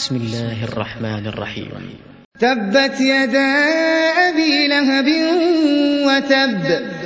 بسم الله الرحمن الرحيم. تبت يدا أبي لهب وتب.